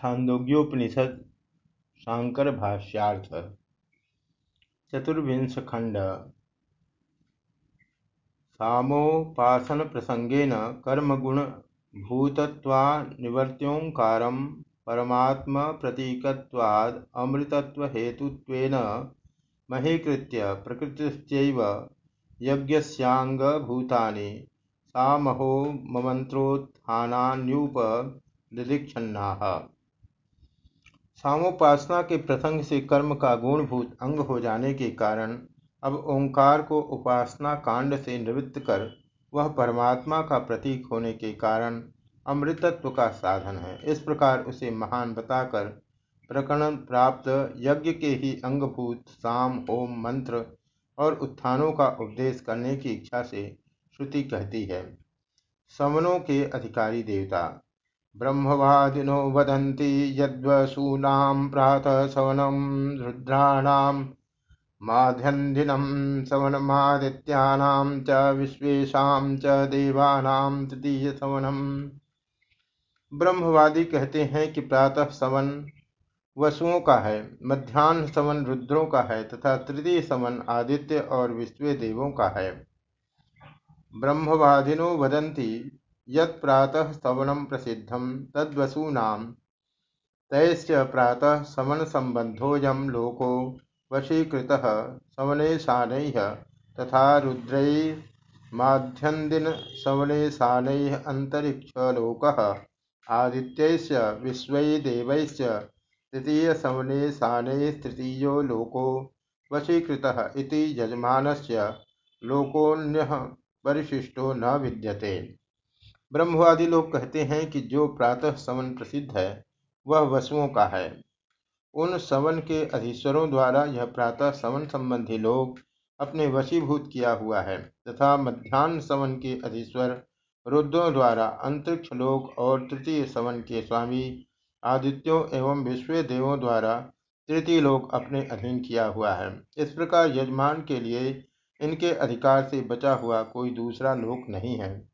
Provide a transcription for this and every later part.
छांदोग्योपनिषद, शांकर भाष्यार्थ चतुर्विंश खंड सामोपासन प्रसंगेन कर्मगुण भूतत्वानिवर्त्योंकार परमात्म प्रतीकत्वाद अमृतत्व हेतुत्वेन महीकृत्य प्रकृतिश्चैव यज्ञस्यांगभूतानि सामहो ममंत्रोत्थानान्युपदिक्षन्नाः सामोपासना के प्रसंग से कर्म का गुणभूत अंग हो जाने के कारण अब ओंकार को उपासना कांड से निवृत्त कर वह परमात्मा का प्रतीक होने के कारण अमृतत्व का साधन है। इस प्रकार उसे महान बताकर प्रकरण प्राप्त यज्ञ के ही अंगभूत साम, होम, मंत्र और उत्थानों का उपदेश करने की इच्छा से श्रुति कहती है। समनों के अधिकारी देवता ब्रह्मवादिनो वदन्ति यद्वसूनां प्रातः सवनं रुद्राणां माध्यन्दिनं सवनमादित्यानां च विश्वेशां च देवानां तृतीयसवनम् ब्रह्मवादी कहते हैं कि प्रातः सवन वसुओं का है मध्यान्ह सवन रुद्रों का है तथा तृतीय सवन आदित्य और विश्व देवों का है। ब्रह्मवादिनो वदन्ति यत्प्रातः स्तवनं प्रसिद्धं तद्वसूनां तैश्च प्रातः समनसम्बद्धोऽयं लोको वशीकृतः सवनेशानैः तथा रुद्रैर्माध्यन्दिनसवनेशानैः अन्तरिक्षलोकः। आदित्यैश्च विश्वैदेवैश्च तृतीयसवनेशानैस्तृतीयो लोको वशीकृतः इति यजमानस्य लोकोऽन्यः परिशिष्टो न विद्यते। ब्रह्मवादी लोग कहते हैं कि जो प्रातः सवन प्रसिद्ध है, वह वसुओं का है। उन सवन के अधीश्वरों द्वारा यह प्रातः सवन संबंधी लोग अपने वशीभूत किया हुआ है, तथा मध्यान्ह सवन के अधीश्वर रुद्रों द्वारा अंतरिक्ष लोक और तृतीय सवन के स्वामी आदित्यों एवं विश्व देवों द्वारा तृतीय लोक अपने अधीन किया हुआ है। इस प्रकार यजमान के लिए इनके अधिकार से बचा हुआ कोई दूसरा लोक नहीं है।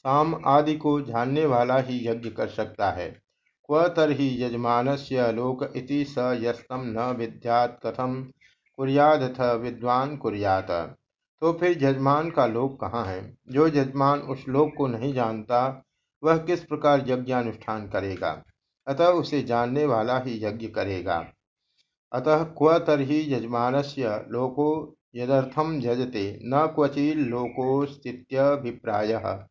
साम आदि को जानने वाला ही यज्ञ कर सकता है। क्व तरी यजमान से लोक इति स यस्तम न विद्यात कथम कुरियादथ विद्वान कुरियात। तो फिर यजमान का लोक कहाँ है? जो यजमान उस लोक को नहीं जानता, वह किस प्रकार यज्ञानुष्ठान करेगा? अतः उसे जानने वाला ही यज्ञ करेगा। अतः क्व तरी यजमान से लोको यदर्थम यजते, न क्वचिल्लोकोस्थित्यभिप्राय लोकाय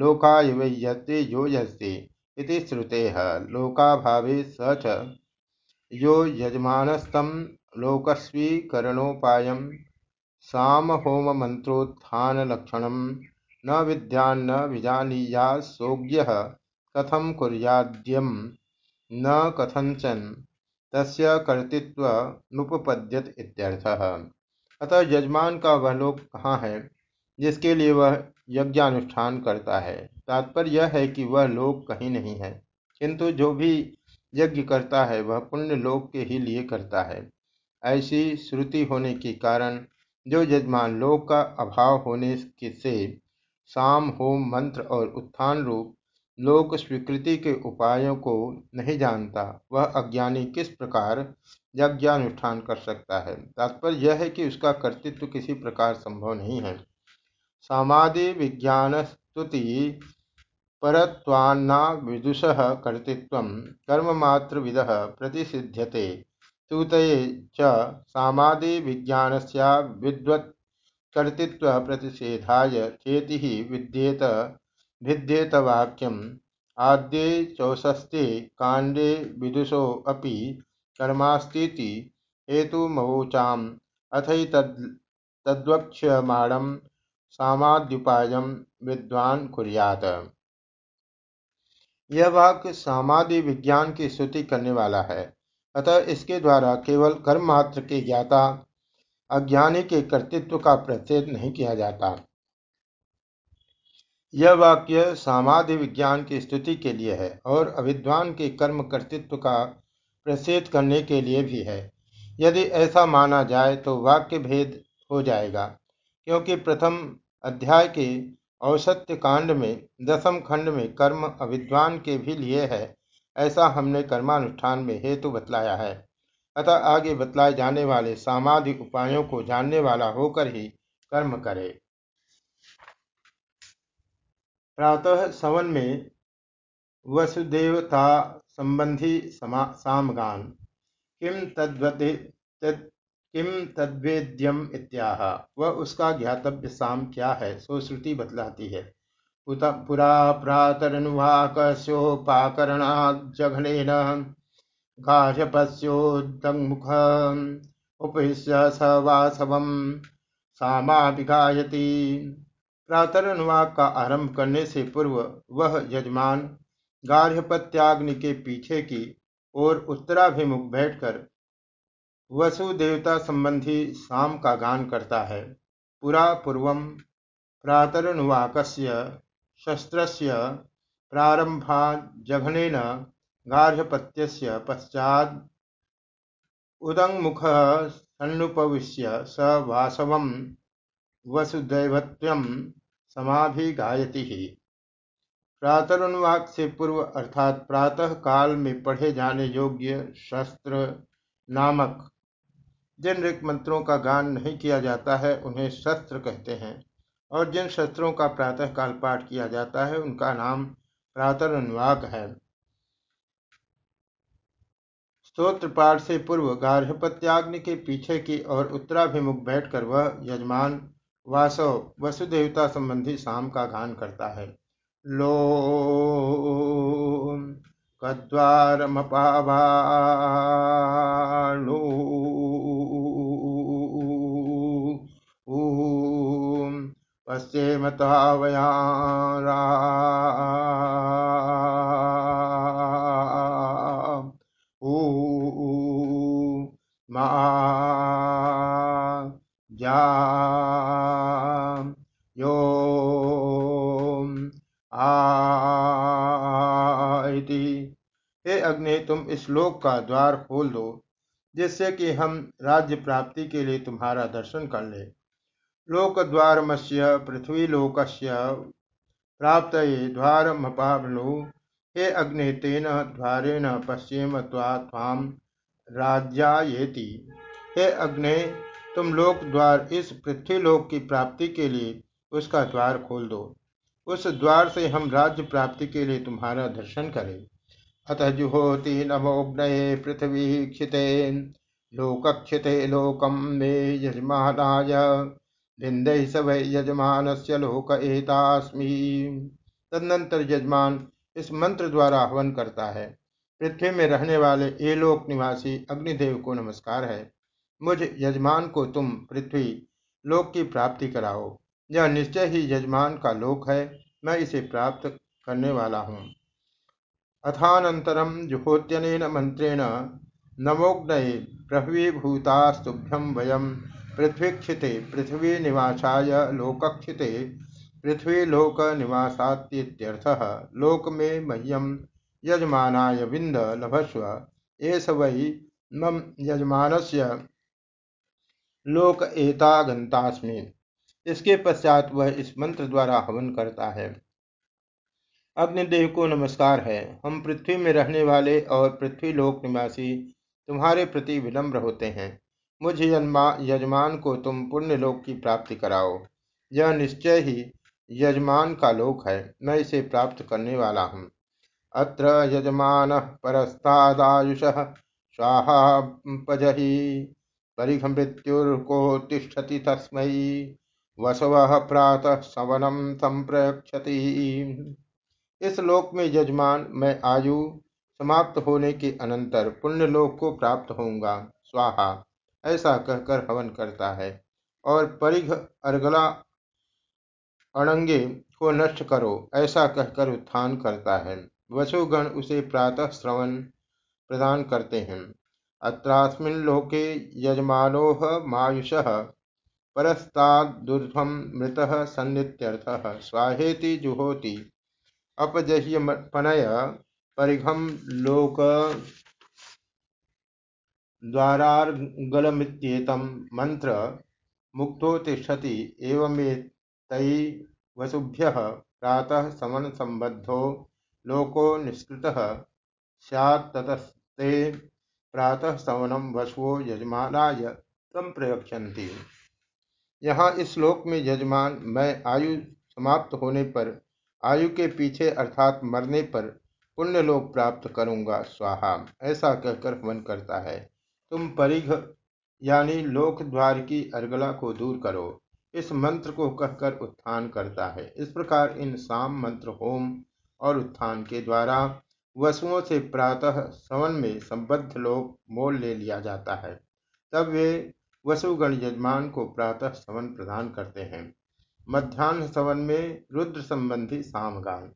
वै यत्ते यो यस्ते इति श्रुतेः। लोकाभावे स च यो यजमानस्तं लोकस्वीकरणोपायं सामहोममन्त्रोत्थानलक्षणं न विद्यान्न विजानीयात्सोऽज्ञः कथं कुर्याद्यं न कथंचन तस्य कर्तृत्वमुपपद्यत इत्यर्थः। अतः यजमान का वह लोक कहाँ है? जिसके लिए वह यज्ञानुष्ठान करता है। तात्पर्य यह है कि वह लोक कहीं नहीं है, किंतु जो भी यज्ञ करता है, वह पुण्य लोक के ही लिए करता है। ऐसी श्रुति होने के कारण जो यजमान लोक का अभाव होने से साम, होम, मंत्र और उत्थान रूप लोक स्वीकृति के उपायों को नहीं जानता, वह अज्ञानी किस प्रकार यज्ञानुष्ठान कर सकता है। तात्पर्य यह है कि उसका कर्तृत्व किसी प्रकार संभव नहीं है। सामादि विज्ञानस्तुति परत्वान्ना विदुषः कर्तृत्वं कर्ममात्रविदः प्रतिषिध्यते स्तुतये च सामादिविज्ञानस्याविद्वत्कर्तृत्वप्रतिषेधाय चेति विद्येत भिद्येतवाक्यम् आद्ये चौषस्ते काण्डे विदुषोऽपि कर्मास्तीति हेतुमवोचाम् अथैतद्वक्ष्यमाणं सामाद्युपायम विद्वान कुरियात। यह वाक्य सामादि विज्ञान की स्तुति करने वाला है। अतः इसके द्वारा केवल कर्म मात्र के ज्ञाता, अज्ञानी के कर्तृत्व का प्रत्येक नहीं किया जाता। यह वाक्य सामाधि विज्ञान की स्तुति के लिए है और अविद्वान के कर्म कर्तृत्व का प्रसिद्ध करने के लिए भी है। यदि ऐसा माना जाए तो वाक्य भेद हो जाएगा, क्योंकि प्रथम अध्याय के औसत्य कांड में, दसम खंड में कर्म अविद्वान के भी लिए है, ऐसा हमने कर्मानुष्ठान में हेतु बतलाया है। अतः आगे बतलाए जाने वाले सामाजिक उपायों को जानने वाला होकर ही कर्म करे। प्रातः सवन में वसुदेवता संबंधी सामगान। किम तद्वते तद किम तद्वेद्यम इत्याह? वह उसका ज्ञातव्य साम क्या है? सो श्रुति बतलाती है। उत पुरा प्रातरनुवाकस्योपाकरणाज्जघनेन गार्हपस्योदमुख उपहिष्य स वासवम सामाभिगायती। प्रातरनुवाक का आरंभ करने से पूर्व वह यजमान गार्हपत्याग्नि के पीछे की ओर उत्तराभिमुख बैठकर वसुदेवता संबंधी साम का गान करता है। पुरा पूर्वम प्रातरनुवाकस्य शस्त्रस्य प्रारम्भाज्जघनेन गार्हपत्यस्य पश्चात् उदङ्मुखः सन्नुपविश्य स वासवं वसुदैवत्यं समाभिगायति प्रातरुन्वाक से पूर्व अर्थात प्रातः काल में पढ़े जाने योग्य शस्त्र नामक जिन ऋक मंत्रों का गान नहीं किया जाता है, उन्हें शस्त्र कहते हैं। और जिन शस्त्रों का प्रातः काल पाठ किया जाता है, उनका नाम प्रातरुन्वाक है। स्त्रोत्र पाठ से पूर्व गार्हपत्याग्नि के पीछे की और उत्तराभिमुख बैठकर वह यजमान वासव वसुदेवता संबंधी शाम का गान करता है। लो कद्वारमपावाणु पश्चिम तावयारा मा जा यो आति हे अग्नि, तुम इस लोक का द्वार खोल दो, जिससे कि हम राज्य प्राप्ति के लिए तुम्हारा दर्शन कर ले। लोकद्वारमस्य पृथ्वीलोकस्य प्राप्तये द्वारमपावनु हे अग्नि, तेन द्वारेण पश्चिम त्वाम राज्यायेति। हे अग्नि, तुम लोक द्वार इस पृथ्वीलोक की प्राप्ति के लिए उसका द्वार खोल दो। उस द्वार से हम राज्य प्राप्ति के लिए तुम्हारा दर्शन करें। अतः जुहोति नमोग्नये पृथ्वी क्षिते लोकक्षिते लोकम मे यजमानाय। स यजमान से लोक एतास्मी। तदनंतर यजमान इस मंत्र द्वारा हवन करता है, पृथ्वी में रहने वाले ए लोक निवासी अग्निदेव को नमस्कार है। मुझ यजमान को तुम पृथ्वी लोक की प्राप्ति कराओ। यह निश्चय ही यजमान का लोक है, मैं इसे प्राप्त करने वाला हूँ। अथानंतरम जुहोत्यन मंत्रेण नमोग्नये प्रभवीभूतास्तुभ्यम वयम। पृथ्वीक्षिते पृथ्वीनिवासाय लोकक्षिते पृथ्वीलोकनिवासात्यर्थः लोक में मह्यम यजमानाय विंद लभस्व एष वै मम यजमानस्य लोक एतागंतास्मि इसके पश्चात वह इस मंत्र द्वारा हवन करता है। अग्निदेव को नमस्कार है। हम पृथ्वी में रहने वाले और पृथ्वी लोक निवासी तुम्हारे प्रति विनम्र होते हैं। मुझ यजमान को तुम पुण्य लोक की प्राप्ति कराओ। यह निश्चय ही यजमान का लोक है, मैं इसे प्राप्त करने वाला हूँ। अत्र यजमान परस्तादायुष स्वाहापजहि परिघ मृत्युर्को तिष्ठति तस्मै, वसव प्रातः सवनम संप्रक्षति इस लोक में यजमान, मैं आयु समाप्त होने के अनंतर पुण्य लोक को प्राप्त होऊँगा, स्वाहा। ऐसा कहकर हवन करता है और परिघ अर्गला अणंगे को नष्ट करो, ऐसा कहकर उत्थान करता है। वसुगण उसे प्रातः श्रवण प्रदान करते हैं। अत्रास्मिन् लोके यजमानोह मायुष परस्तादुर्ध्वं मृत सन्नित्यर्थः। स्वाहेति जुहोति अपजह्यपनय परिघम लोक द्वारार्गलमित्येतं मंत्र मुक्तो तिष्ठति एवमेतै वसुभ्यः प्रातः समन संबद्धो लोको निष्कृतः सैत्ततस्ते प्रातः सवनम वसुओ यजमानाय तम यहाँ इस श्लोक में यजमान मैं आयु समाप्त होने पर, आयु के पीछे अर्थात मरने पर पुण्य लोक प्राप्त करूँगा, स्वाहा। ऐसा कहकर हवन करता है। तुम परिघ, यानी लोक द्वार की अर्गला को दूर करो। इस मंत्र को कहकर उत्थान करता है। इस प्रकार इन साम मंत्र होम और उत्थान के द्वारा वसुओं से प्रातः सवन में संबद्ध लोक मोल ले लिया जाता है। तब वे वसुगण यजमान को प्रातः सवन प्रदान करते हैं। मध्यान्ह सवन में रुद्र संबंधी सामगान।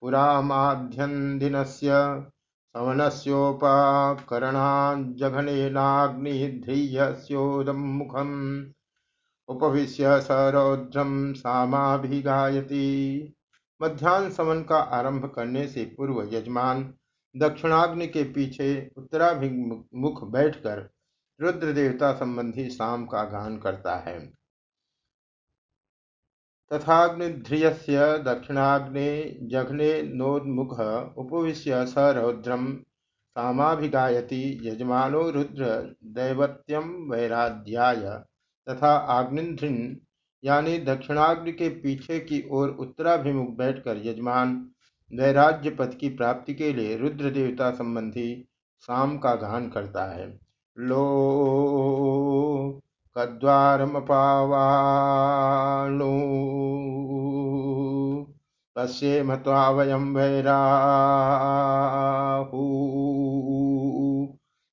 पुरा माध्यन से सवनस्योपकरणाजघनेनाग्निध्रियस्योदम मुखम उपविश्य स रौद्रम सामाभिगायती। मध्यान्ह समन का आरंभ करने से पूर्व यजमान दक्षिणाग्नि के पीछे उत्तराभिमुख बैठकर रुद्र देवता संबंधी शाम का गान करता है। तथाग्निध्रिय दक्षिणाग्ने जघने नोन्मुख उपविश्य स रौद्रम सामाभिगायती यजमानो रुद्र दैवत्यम वैराध्याय। तथा आग्निध्रिन, यानी दक्षिणाग्नि के पीछे की ओर उत्तराभिमुख बैठकर यजमान वैराज्य पद की प्राप्ति के लिए रुद्र देवता संबंधी साम का गान करता है। लो कद्वारमपावाणु। पश्येम वयम वैराहू।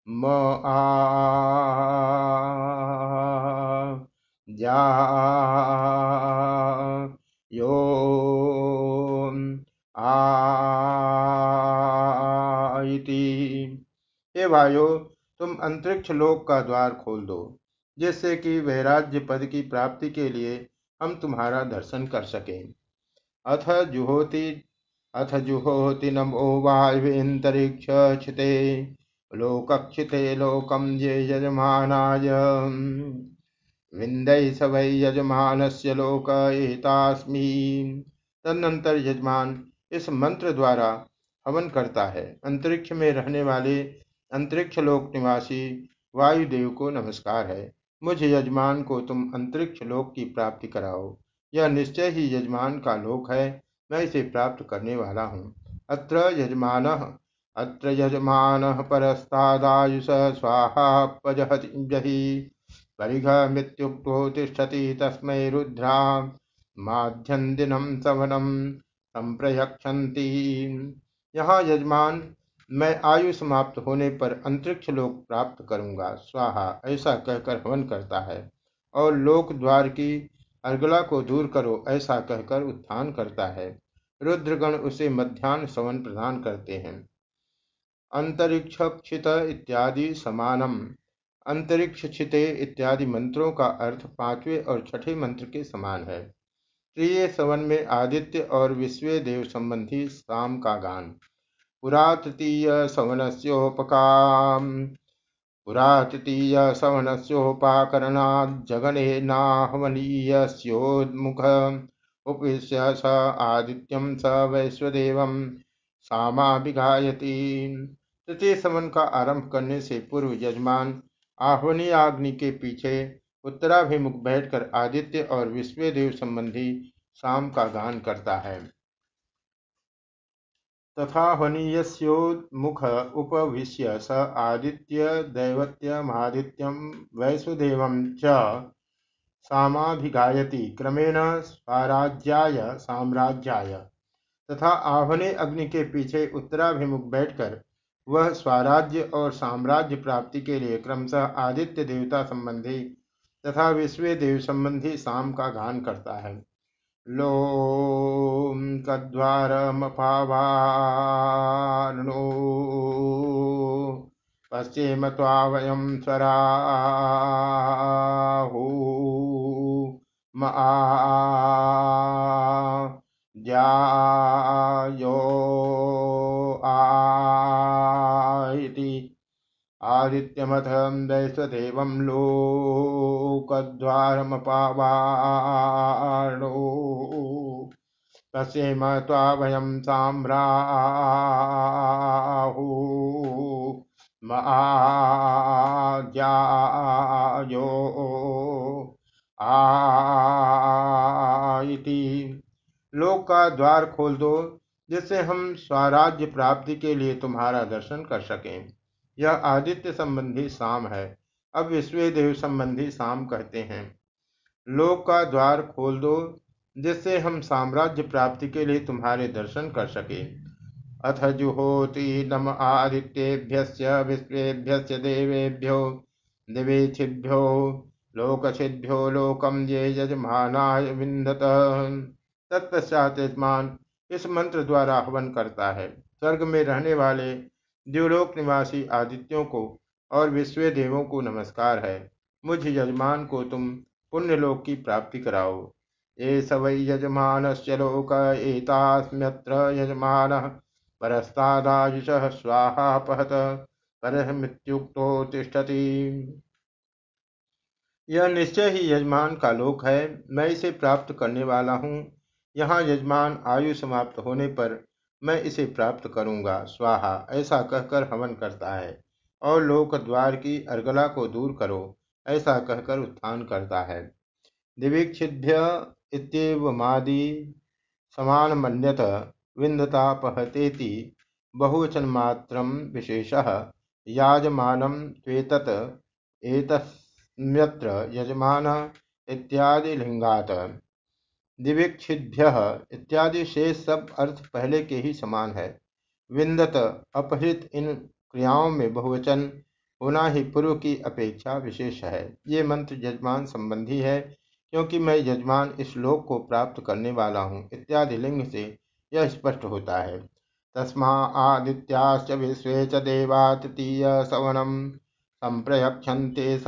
म आ यो आइति हे वायो तुम अंतरिक्ष लोक का द्वार खोल दो। जिससे कि वैराज्य पद की प्राप्ति के लिए हम तुम्हारा दर्शन कर सकें। अथ जुहोति अथ जुहोति नमो वायुन्तरिक्ष क्षिते लोकक्षिते लोकम ये यजमानाय। विंदय स वै यजमान से लोक एतास्मी। तदनंतर यजमान इस मंत्र द्वारा हवन करता है। अंतरिक्ष में रहने वाले अंतरिक्ष लोक निवासी वायुदेव को नमस्कार है। मुझ यजमान को तुम अंतरिक्ष लोक की प्राप्ति कराओ। यह निश्चय ही यजमान का लोक है, मैं इसे प्राप्त करने वाला हूँ। अत्र यजमान अत्र यजमान परस्तादायुष, स्वाहा पजहि परिघमित्युक्तो तिष्ठति तस्मै रुद्रा माध्यन्दिनं सवनम संप्रयक्षन्ति यहाँ यजमान मैं आयु समाप्त होने पर अंतरिक्ष लोक प्राप्त करूँगा। स्वाहा, ऐसा कहकर हवन करता है और लोक द्वार की अर्गला को दूर करो, ऐसा कहकर उत्थान करता है। रुद्रगण उसे मध्यान्ह सवन प्रदान करते हैं। अंतरिक्ष क्षित इत्यादि समानम। अंतरिक्ष छिते इत्यादि मंत्रों का अर्थ पाँचवें और छठे मंत्र के समान है। प्रिय सवन में आदित्य और विश्व देव संबंधी शाम का गान। पुरा तृतीय सवनस्योपकाम पुरा तृतीय सवनस्योपाकरणाज्जगने नाहवनीयोन्मुख उपविश्य स आदित्यम स वैश्वदेव सामाभिगायती तृतीय समन का आरंभ करने से पूर्व यजमान आह्वनी अग्नि के पीछे उत्तराभिमुख बैठकर आदित्य और विश्वदेव संबंधी शाम का गान करता है। तथा हनीयोन्मुख उपविश्य स आदित्य दैवत्यमादित्यम वैश्वदेव च सामाभिगायति। क्रमेण स्वराज्याय साम्राज्याय। तथा आह्वने अग्नि के पीछे उत्तराभिमुख बैठकर वह स्वराज्य और साम्राज्य प्राप्ति के लिए क्रमशः आदित्य देवता संबंधी तथा विश्व देव संबंधी साम का गान करता है। लोम कद्वारमपावानो पश्चिम वयम स्वराहू। ज्यायो आदित्यमथ वैश्वदेव लोकद्वारमपावाणो। पश्येम तावयं साम्राहु। माज्यायो आइति। लोक का द्वार खोल दो, जिससे हम स्वराज्य प्राप्ति के लिए तुम्हारा दर्शन कर सकें। यह आदित्य संबंधी शाम है। अब विश्व देव संबंधी शाम कहते हैं। लोक का द्वार खोल दो, जिससे हम साम्राज्य प्राप्ति के लिए तुम्हारे दर्शन कर सके। अथ जुहोति नम आदित्येभ्य विश्वेभ्य देवेभ्यो दिवेक्षिभ्यो लोकछिभ्यो लोकम ये यजमानाय विंदत तत्पश्चात यजमान इस मंत्र द्वारा हवन करता है। स्वर्ग में रहने वाले द्यूलोक निवासी आदित्यों को और विश्व देवों को नमस्कार है। मुझ यजमान को तुम पुण्यलोक की प्राप्ति कराओ। ये सवै यजमान लोक, एतास्म्यत्र यजमान। परस्तादायुष स्वाहा पहत परमित्युक्तो तिष्ठति। यह निश्चय ही यजमान का लोक है। मैं इसे प्राप्त करने वाला हूँ। यहाँ यजमान आयु समाप्त होने पर मैं इसे प्राप्त करूँगा। स्वाहा, ऐसा कहकर हवन करता है और लोक द्वार की अर्गला को दूर करो, ऐसा कहकर उत्थान करता है। दिवीक्षिभ्य इत्येवमादि समानमन्यत विन्दतापहतेति बहुवचनमात्रं विशेषः याजमानं त्वेतत् यजमान इत्यादि लिंगात दिवीक्षिभ्य इत्यादि शेष सब अर्थ पहले के ही समान है। विन्दत अपहृत इन क्रियाओं में बहुवचन होना ही पूर्व की अपेक्षा विशेष है। ये मंत्र यजमान संबंधी है, क्योंकि मैं यजमान इस लोक को प्राप्त करने वाला हूँ, इत्यादि लिंग से यह स्पष्ट होता है। तस्मा आदित्याश्च विश्व देवा तृतीय सवनम संप्रयक्षन्ते स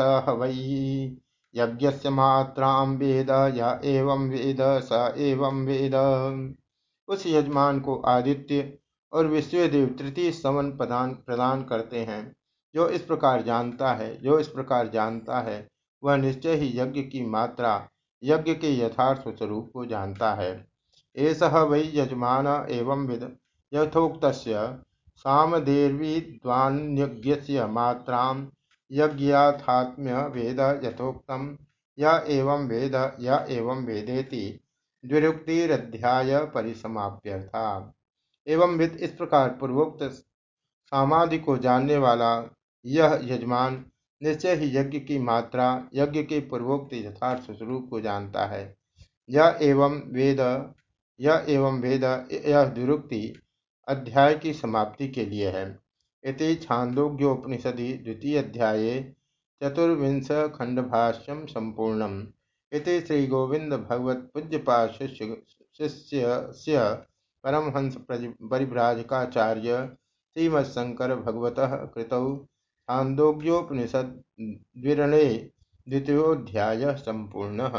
यज्ञ मात्रां वेद, या एवं वेद, स एवं वेद। उस यजमान को आदित्य और विश्वदेव तृतीय समन प्रदान प्रदान करते हैं। जो इस प्रकार जानता है, जो इस प्रकार जानता है, वह निश्चय ही यज्ञ की मात्रा, यज्ञ के यथार्थ स्वरूप को जानता है। एस वै यजमान एवं विद। यथोक्त सामदेर्विद्वान्यज्ञ मात्रा यज्ञाथात्म्य वेद यथोक्तम। या एवं वेद, या एवं वेदेति। द्विरुक्तिरध्याय परिसमाप्यर्था एवं विद इस प्रकार पूर्वोक्त सामाधि को जानने वाला यह यजमान निश्चय ही यज्ञ की मात्रा, यज्ञ के पूर्वोक्त यथार्थ स्वरूप को जानता है। यह एवं वेद यह एवं वेद, यह दुरुक्ति अध्याय की समाप्ति के लिए है। इति छांदोग्योपनिषदि द्वितीय अध्याय चतुर्विंश खंडभाष्यम संपूर्णम इति श्री गोविंद भगवत पूज्यपा शिष्य शिष्य परमहंस परिभ्राजकाचार्य श्रीमत्शंकर भगवत कृतौ छांदोग्योपनिषद द्विरणे द्वितीयोध्याय संपूर्ण